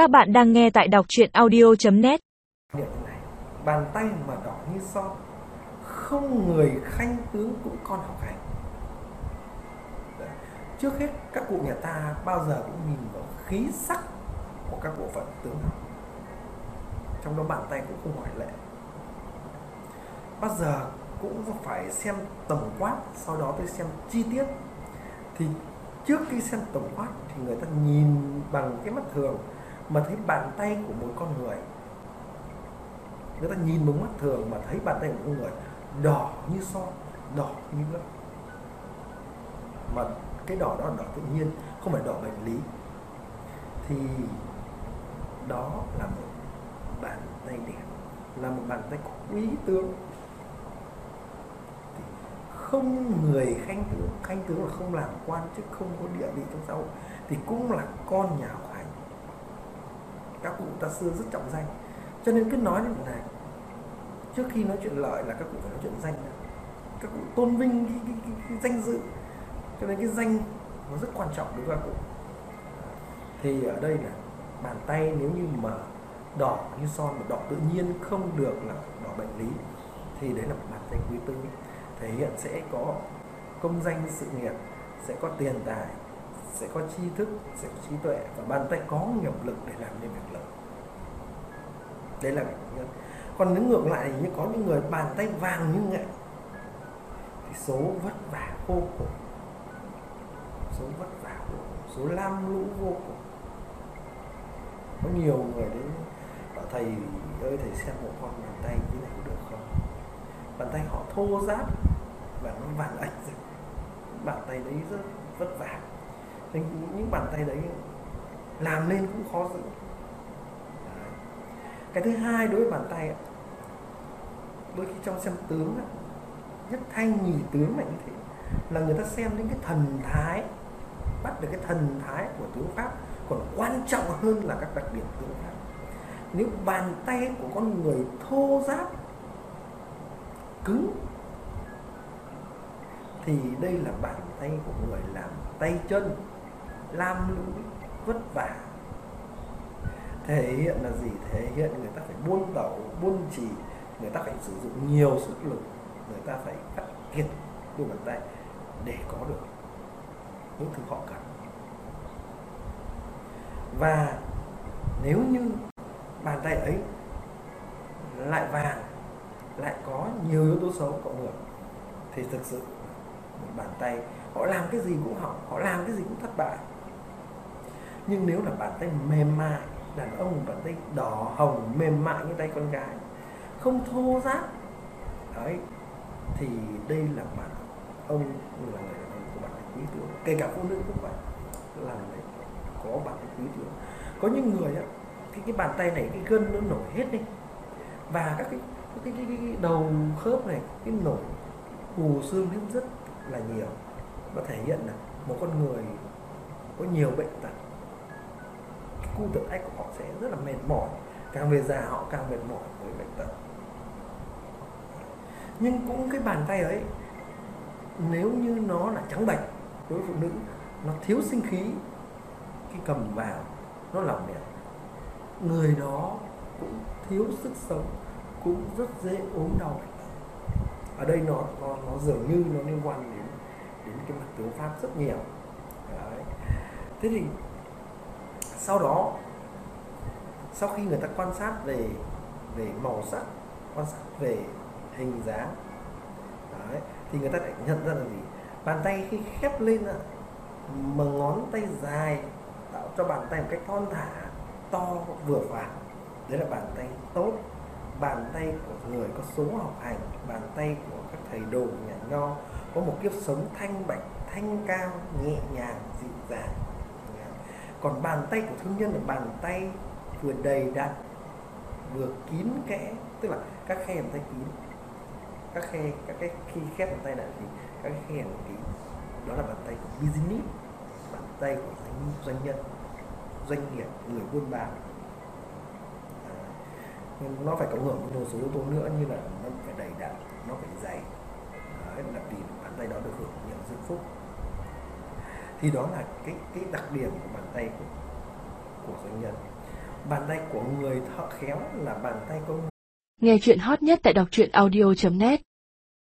Các bạn đang nghe tại đọc chuyện audio.net bàn tay mà đỏ như son, Không người khanh tướng cũng con học hành. Trước hết, các cụ nhà ta bao giờ cũng nhìn vào khí sắc của các bộ phận tướng học. Trong đó bàn tay cũng không ngoại lệ. Bao giờ cũng phải xem tổng quát, Sau đó mới xem chi tiết. Thì trước khi xem tổng quát, Thì người ta nhìn bằng cái mắt thường mà thấy bàn tay của một con người. Người ta nhìn bằng mắt thường mà thấy bàn tay của con người đỏ như son, đỏ như nước. Mà cái đỏ đó là đỏ tự nhiên, không phải đỏ bệnh lý. Thì đó là một bàn tay đẹp, là một bàn tay có quý tướng. Thì không người khanh tướng khanh tướng là không làm quan chức không có địa vị trong xã hội. Thì cũng là con nhà các cụ ta xưa rất trọng danh. Cho nên cứ nói đến này trước khi nói chuyện lợi là các cụ phải nói chuyện danh. Các cụ tôn vinh cái, cái, cái, cái danh dự. Cho nên cái danh nó rất quan trọng đối với các cụ. Thì ở đây là bàn tay nếu như mà đỏ như son mà đỏ tự nhiên không được là đỏ bệnh lý thì đấy là một bàn tay quý tư. Thể hiện sẽ có công danh sự nghiệp sẽ có tiền tài sẽ có tri thức, sẽ có trí tuệ và bàn tay có nghiệp lực để làm nên việc lớn. Đây là nhân còn nếu ngược lại như có những người bàn tay vàng như nghệ, thì số vất vả vô cùng. Số vất vả vô cùng, số lam lũ vô cùng. Có nhiều người đến bảo, thầy ơi, thầy xem một con bàn tay như này có được không? Bàn tay họ thô ráp và nó vàng ảnh bàn tay đấy rất vất vả nên những bàn tay đấy làm lên cũng khó giữ. Cái thứ hai đối với bàn tay đôi khi trong xem tướng nhất thanh nhì tướng là như thế, là người ta xem đến cái thần thái, bắt được cái thần thái của tướng pháp, còn quan trọng hơn là các đặc điểm tướng pháp. Nếu bàn tay của con người thô ráp, cứng, thì đây là bàn tay của người làm tay chân lam lũ vất vả. Thể hiện là gì? Thể hiện người ta phải buôn tẩu, buôn trì người ta phải sử dụng nhiều sức lực, người ta phải cắt kiệt đôi bàn tay để có được những thứ họ cần. Và nếu như bàn tay ấy lại vàng, lại có nhiều yếu tố xấu cộng hưởng, thì thực sự một bàn tay, họ làm cái gì cũng hỏng, họ làm cái gì cũng thất bại nhưng nếu là bàn tay mềm mại đàn ông bàn tay đỏ hồng mềm mại như tay con gái không thô ráp đấy thì đây là bạn ông là người đàn ông của bạn quý tướng. Kể cả phụ nữ cũng vậy là người có bạn quý tướng. Có những người á cái cái bàn tay này cái gân nó nổi hết đi. Và các cái cái, cái, cái, cái đầu khớp này cái nổi cù xương đến rất là nhiều. Nó thể hiện là một con người có nhiều bệnh tật cu tự ách của họ sẽ rất là mệt mỏi càng về già họ càng mệt mỏi với bệnh tật. Nhưng cũng cái bàn tay ấy nếu như nó là trắng bạch đối với phụ nữ nó thiếu sinh khí khi cầm vào nó lỏng lẻo người đó cũng thiếu sức sống cũng rất dễ ốm đau ở đây nó nó, nó dường như nó liên quan đến đến cái mặt tướng pháp rất nhiều. Đấy. thế thì sau đó, sau khi người ta quan sát về về màu sắc, quan sát về hình dáng, Đấy. thì người ta lại nhận ra là gì bàn tay khi khép lên mà ngón tay dài tạo cho bàn tay một cách thon thả, to vừa phải, đấy là bàn tay tốt bàn tay của người có số học hành, bàn tay của các thầy đồ, nhà nho có một kiếp sống thanh bạch, thanh cao, nhẹ nhàng, dịu dàng còn bàn tay của thương nhân là bàn tay vừa đầy đặn, vừa kín kẽ, tức là các khe bàn tay kín. Các khe, các cái khi khép bàn tay lại thì các cái khe bàn kín. Đó là bàn tay của business, bàn tay của doanh nhân, doanh nghiệp, người buôn bán. À, Nhưng nó phải cộng hưởng một số yếu tố nữa như là nó phải đầy đặn, nó phải dày. Đấy, là vì bàn tay đó được hưởng nhiều dự phúc thì đó là cái cái đặc điểm của bàn tay của, của doanh nhân. Bàn tay của người thợ khéo là bàn tay công Nghe chuyện hot nhất tại đọc truyện audio.net